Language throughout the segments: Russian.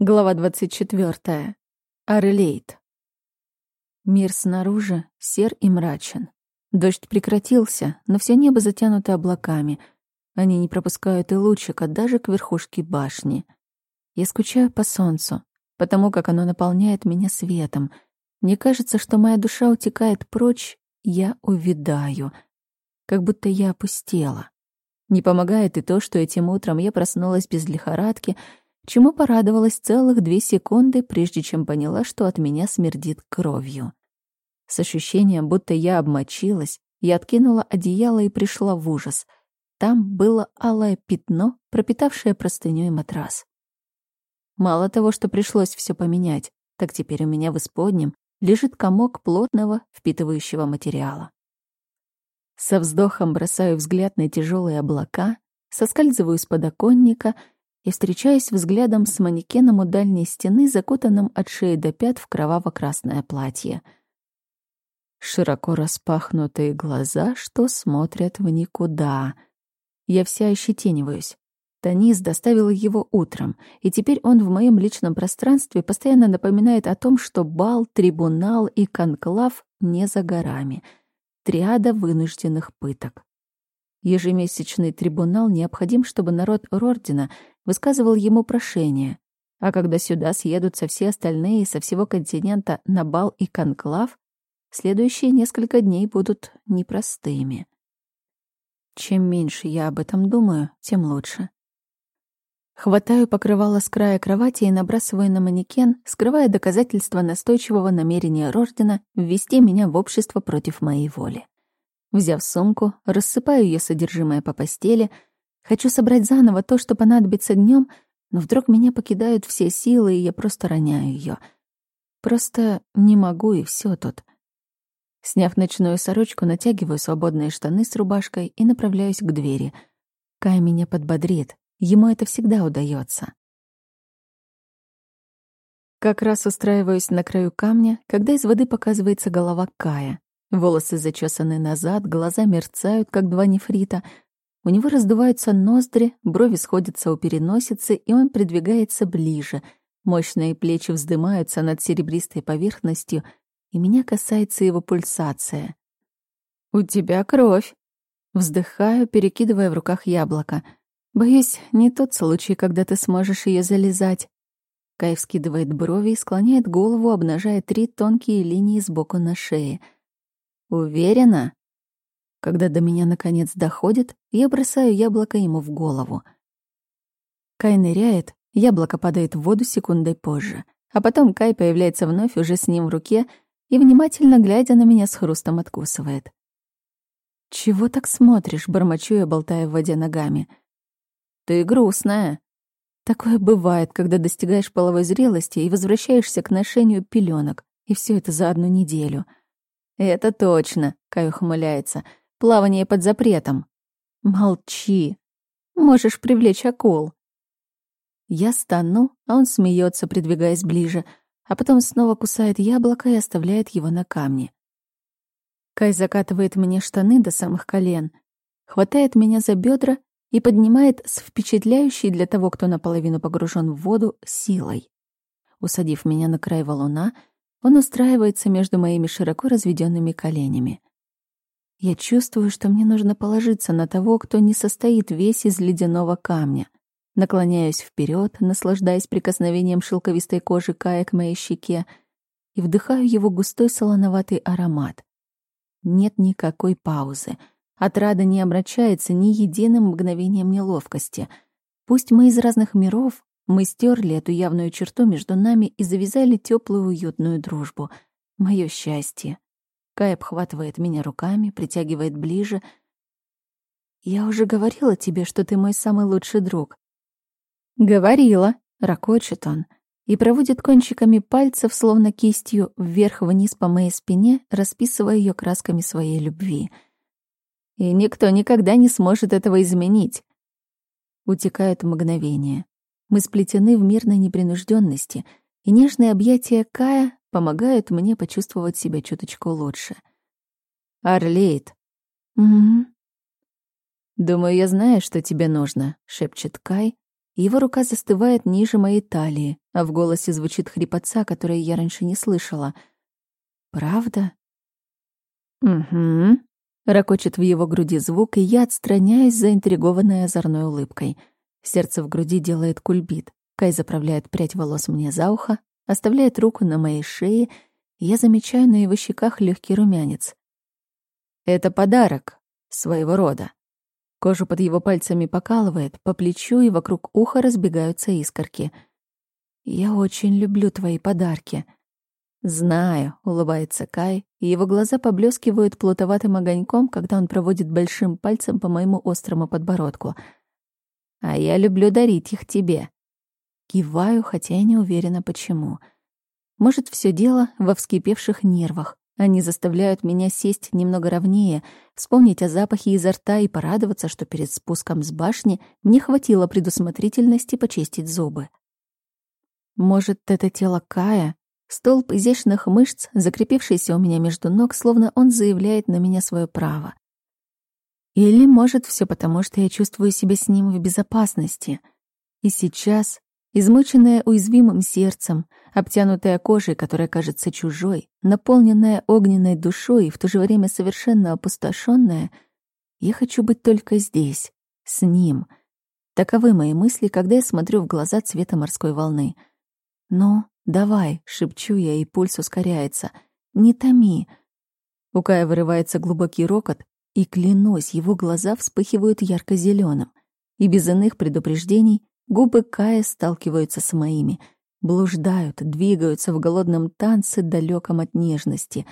Глава 24. Орлейт. Мир снаружи сер и мрачен. Дождь прекратился, но все небо затянуто облаками. Они не пропускают и лучика даже к верхушке башни. Я скучаю по солнцу, потому как оно наполняет меня светом. Мне кажется, что моя душа утекает прочь, я увядаю, как будто я опустела. Не помогает и то, что этим утром я проснулась без лихорадки — чему порадовалась целых две секунды, прежде чем поняла, что от меня смердит кровью. С ощущением, будто я обмочилась, я откинула одеяло и пришла в ужас. Там было алое пятно, пропитавшее простыню и матрас. Мало того, что пришлось все поменять, так теперь у меня в исподнем лежит комок плотного, впитывающего материала. Со вздохом бросаю взгляд на тяжелые облака, соскальзываю с подоконника — и встречаюсь взглядом с манекеном у дальней стены, закутанным от шеи до пят в кроваво-красное платье. Широко распахнутые глаза, что смотрят в никуда. Я вся ощетиниваюсь. Танис доставила его утром, и теперь он в моем личном пространстве постоянно напоминает о том, что бал, трибунал и конклав не за горами. Триада вынужденных пыток. Ежемесячный трибунал необходим, чтобы народ Рордина высказывал ему прошение, а когда сюда съедутся все остальные со всего континента на бал и конклав, следующие несколько дней будут непростыми. Чем меньше я об этом думаю, тем лучше. Хватаю покрывало с края кровати и набрасываю на манекен, скрывая доказательства настойчивого намерения Рождена ввести меня в общество против моей воли. Взяв сумку, рассыпаю ее содержимое по постели. Хочу собрать заново то, что понадобится днем, но вдруг меня покидают все силы, и я просто роняю ее. Просто не могу, и все тут. Сняв ночную сорочку, натягиваю свободные штаны с рубашкой и направляюсь к двери. Кай меня подбодрит. Ему это всегда удается. Как раз устраиваюсь на краю камня, когда из воды показывается голова Кая. Волосы зачесаны назад, глаза мерцают, как два нефрита. У него раздуваются ноздри, брови сходятся у переносицы, и он придвигается ближе. Мощные плечи вздымаются над серебристой поверхностью, и меня касается его пульсация. «У тебя кровь!» Вздыхаю, перекидывая в руках яблоко. Боюсь, не тот случай, когда ты сможешь ее залезать. Кай вскидывает брови и склоняет голову, обнажая три тонкие линии сбоку на шее — Уверена? Когда до меня наконец доходит, я бросаю яблоко ему в голову. Кай ныряет, яблоко падает в воду секундой позже. А потом Кай появляется вновь уже с ним в руке и, внимательно глядя на меня, с хрустом откусывает. «Чего так смотришь?» — бормочу я, болтая в воде ногами. «Ты грустная». Такое бывает, когда достигаешь половой зрелости и возвращаешься к ношению пеленок, и все это за одну неделю — «Это точно», — Кай ухмыляется. «Плавание под запретом». «Молчи. Можешь привлечь акул». Я стану, а он смеется, придвигаясь ближе, а потом снова кусает яблоко и оставляет его на камне. Кай закатывает мне штаны до самых колен, хватает меня за бедра и поднимает с впечатляющей для того, кто наполовину погружен в воду, силой. Усадив меня на край валуна, он устраивается между моими широко разведенными коленями. Я чувствую, что мне нужно положиться на того, кто не состоит весь из ледяного камня. Наклоняюсь вперед, наслаждаясь прикосновением шелковистой кожи Кая к моей щеке, и вдыхаю его густой солоноватый аромат. Нет никакой паузы. Отрада не обращается ни единым мгновением неловкости. Пусть мы из разных миров, мы стерли эту явную черту между нами и завязали теплую уютную дружбу. Мое счастье. Кай обхватывает меня руками, притягивает ближе. «Я уже говорила тебе, что ты мой самый лучший друг». «Говорила», — ракочет он, и проводит кончиками пальцев, словно кистью, вверх-вниз по моей спине, расписывая ее красками своей любви. «И никто никогда не сможет этого изменить». Утекает мгновение. Мы сплетены в мирной непринужденности, и нежные объятия Кая помогают мне почувствовать себя чуточку лучше. «Орлейд». «Угу». «Думаю, я знаю, что тебе нужно», — шепчет Кай, Его рука застывает ниже моей талии, а в голосе звучит хрипотца, которое я раньше не слышала. «Правда?» «Угу», — ракочет в его груди звук, и я отстраняюсь, заинтригованная озорной улыбкой. Сердце в груди делает кульбит. Кай заправляет прядь волос мне за ухо, оставляет руку на моей шее, и я замечаю на его щеках легкий румянец. «Это подарок своего рода». Кожу под его пальцами покалывает, по плечу и вокруг уха разбегаются искорки. «Я очень люблю твои подарки». «Знаю», — улыбается Кай, и его глаза поблескивают плутоватым огоньком, когда он проводит большим пальцем по моему острому подбородку. «А я люблю дарить их тебе». Киваю, хотя и не уверена, почему. Может, все дело во вскипевших нервах. Они заставляют меня сесть немного ровнее, вспомнить о запахе изо рта и порадоваться, что перед спуском с башни мне хватило предусмотрительности почистить зубы. Может, это тело Кая, столб изящных мышц, закрепившийся у меня между ног, словно он заявляет на меня свое право. Или, может, все потому, что я чувствую себя с ним в безопасности. И сейчас Измученная уязвимым сердцем, обтянутая кожей, которая кажется чужой, наполненная огненной душой и в то же время совершенно опустошенная, я хочу быть только здесь, с ним. Таковы мои мысли, когда я смотрю в глаза цвета морской волны. «Ну, давай», — шепчу я, и пульс ускоряется. «Не томи». У Кая вырывается глубокий рокот, и, клянусь, его глаза вспыхивают ярко зеленым И без иных предупреждений Губы Кая сталкиваются с моими, блуждают, двигаются в голодном танце, далеком от нежности.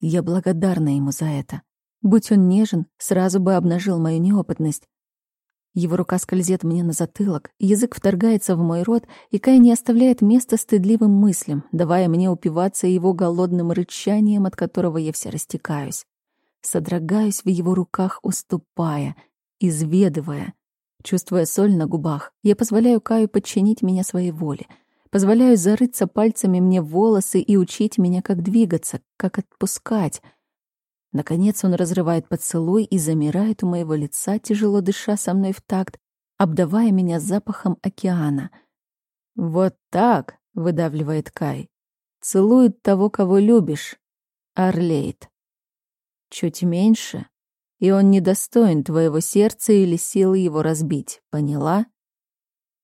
Я благодарна ему за это. Будь он нежен, сразу бы обнажил мою неопытность. Его рука скользит мне на затылок, язык вторгается в мой рот, и Кай не оставляет места стыдливым мыслям, давая мне упиваться его голодным рычанием, от которого я вся растекаюсь. Содрогаюсь в его руках, уступая, изведывая, Чувствуя соль на губах, я позволяю Каю подчинить меня своей воле. Позволяю зарыться пальцами мне в волосы и учить меня, как двигаться, как отпускать. Наконец он разрывает поцелуй и замирает у моего лица, тяжело дыша со мной в такт, обдавая меня запахом океана. «Вот так», — выдавливает Кай, — «целует того, кого любишь, Орлейд». Чуть меньше, и он недостоин твоего сердца или силы его разбить. Поняла?»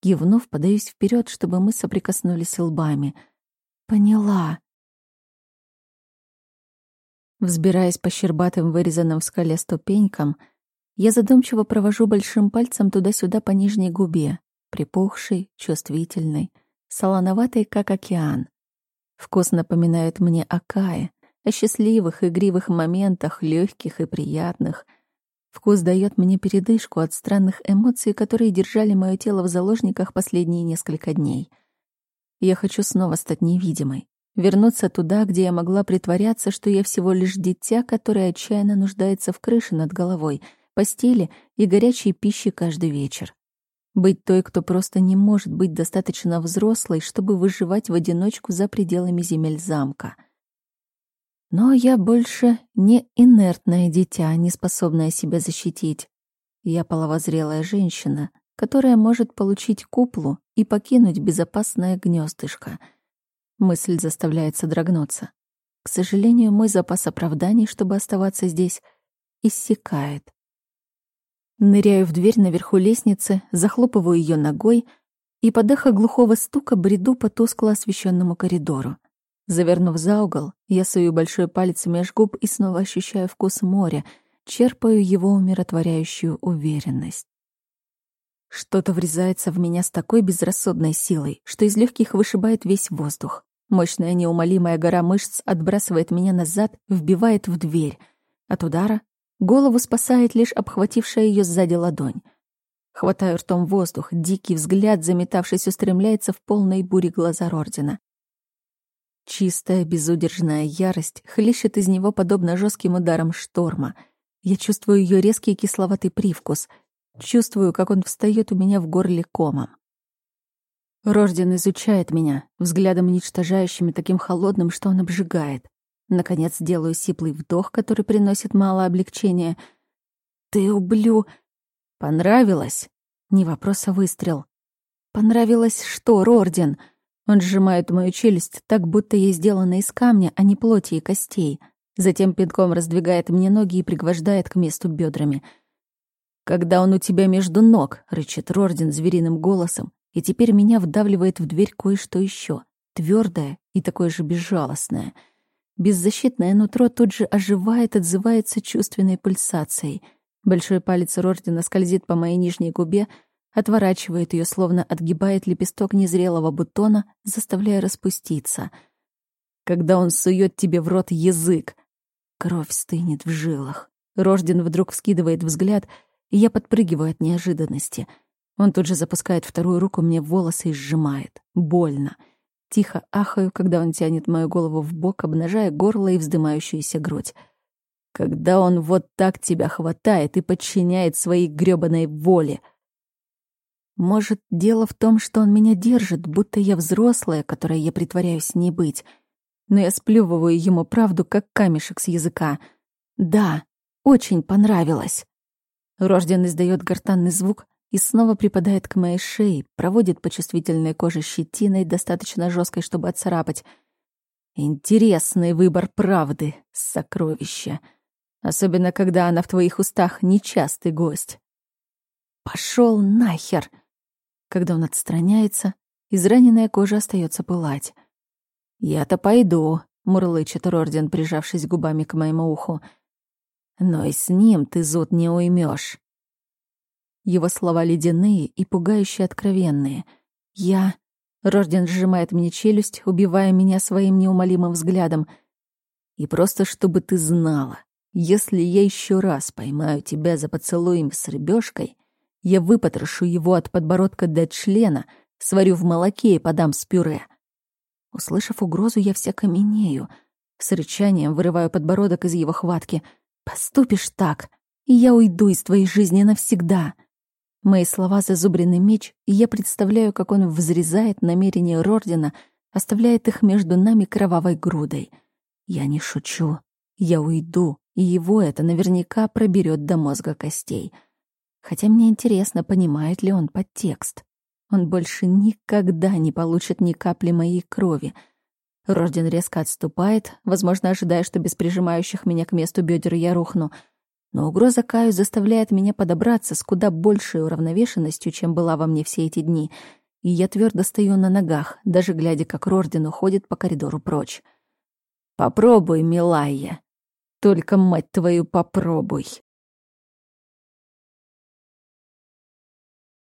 Кивнув, подаюсь вперед, чтобы мы соприкоснулись лбами. «Поняла». Взбираясь по щербатым, вырезанным в скале ступенькам, я задумчиво провожу большим пальцем туда-сюда по нижней губе, припухшей, чувствительной, солоноватой, как океан. Вкус напоминает мне о Кае, о счастливых, игривых моментах, легких и приятных. Вкус дает мне передышку от странных эмоций, которые держали мое тело в заложниках последние несколько дней. Я хочу снова стать невидимой, вернуться туда, где я могла притворяться, что я всего лишь дитя, которое отчаянно нуждается в крыше над головой, постели и горячей пище каждый вечер. Быть той, кто просто не может быть достаточно взрослой, чтобы выживать в одиночку за пределами земель замка — но я больше не инертное дитя, не способное себя защитить. Я половозрелая женщина, которая может получить куплу и покинуть безопасное гнездышко. Мысль заставляет содрогнуться. К сожалению, мой запас оправданий, чтобы оставаться здесь, иссякает. Ныряю в дверь наверху лестницы, захлопываю ее ногой и под эхо глухого стука бреду по тускло освещенному коридору. Завернув за угол, я сую большой палец меж губ и снова ощущаю вкус моря, черпаю его умиротворяющую уверенность. Что-то врезается в меня с такой безрассудной силой, что из легких вышибает весь воздух. Мощная неумолимая гора мышц отбрасывает меня назад, вбивает в дверь. От удара голову спасает лишь обхватившая ее сзади ладонь. Хватаю ртом воздух, дикий взгляд, заметавшись, устремляется в полной буре глаза Рордина. Чистая, безудержная ярость хлещет из него подобно жестким ударам шторма. Я чувствую ее резкий кисловатый привкус. Чувствую, как он встает у меня в горле комом. Рожден изучает меня, взглядом уничтожающим и таким холодным, что он обжигает. Наконец делаю сиплый вдох, который приносит мало облегчения. «Ты ублю...» «Понравилось?» Не вопрос, а выстрел. Понравилось что, Рорден? Он сжимает мою челюсть так, будто ей сделана из камня, а не плоти и костей. Затем пинком раздвигает мне ноги и пригвождает к месту бедрами. «Когда он у тебя между ног», — рычит Рорден звериным голосом, и теперь меня вдавливает в дверь кое-что еще, твердое и такое же безжалостное. Беззащитное нутро тут же оживает, отзывается чувственной пульсацией. Большой палец Рордена скользит по моей нижней губе, отворачивает ее, словно отгибает лепесток незрелого бутона, заставляя распуститься. Когда он сует тебе в рот язык, кровь стынет в жилах. Рожден вдруг вскидывает взгляд, и я подпрыгиваю от неожиданности. Он тут же запускает вторую руку мне в волосы и сжимает. Больно. Тихо ахаю, когда он тянет мою голову в бок, обнажая горло и вздымающуюся грудь. Когда он вот так тебя хватает и подчиняет своей грёбаной воле — может, дело в том, что он меня держит, будто я взрослая, которой я притворяюсь не быть. Но я сплёвываю ему правду, как камешек с языка. Да, очень понравилось. Рожден издает гортанный звук и снова припадает к моей шее, проводит по чувствительной коже щетиной, достаточно жесткой, чтобы отцарапать. Интересный выбор правды, сокровище. Особенно, когда она в твоих устах нечастый гость. Пошел нахер! Когда он отстраняется, израненная кожа остается пылать. «Я-то пойду», — мурлычет Рорден, прижавшись губами к моему уху. «Но и с ним ты зуд не уймешь. Его слова ледяные и пугающе откровенные. «Я...» Рожден сжимает мне челюсть, убивая меня своим неумолимым взглядом. «И просто чтобы ты знала, если я еще раз поймаю тебя за поцелуем с рыбешкой, я выпотрошу его от подбородка до члена, сварю в молоке и подам с пюре. Услышав угрозу, я вся каменею. С рычанием вырываю подбородок из его хватки. «Поступишь так, и я уйду из твоей жизни навсегда». Мои слова зазубренный меч, и я представляю, как он взрезает намерения Рордина, оставляет их между нами кровавой грудой. Я не шучу. Я уйду, и его это наверняка проберет до мозга костей. Хотя мне интересно, понимает ли он подтекст. Он больше никогда не получит ни капли моей крови. Рожден резко отступает, возможно, ожидая, что без прижимающих меня к месту бедер я рухну. Но угроза Каю заставляет меня подобраться с куда большей уравновешенностью, чем была во мне все эти дни. И я твердо стою на ногах, даже глядя, как Рорден уходит по коридору прочь. «Попробуй, милая. Только, мать твою, попробуй!»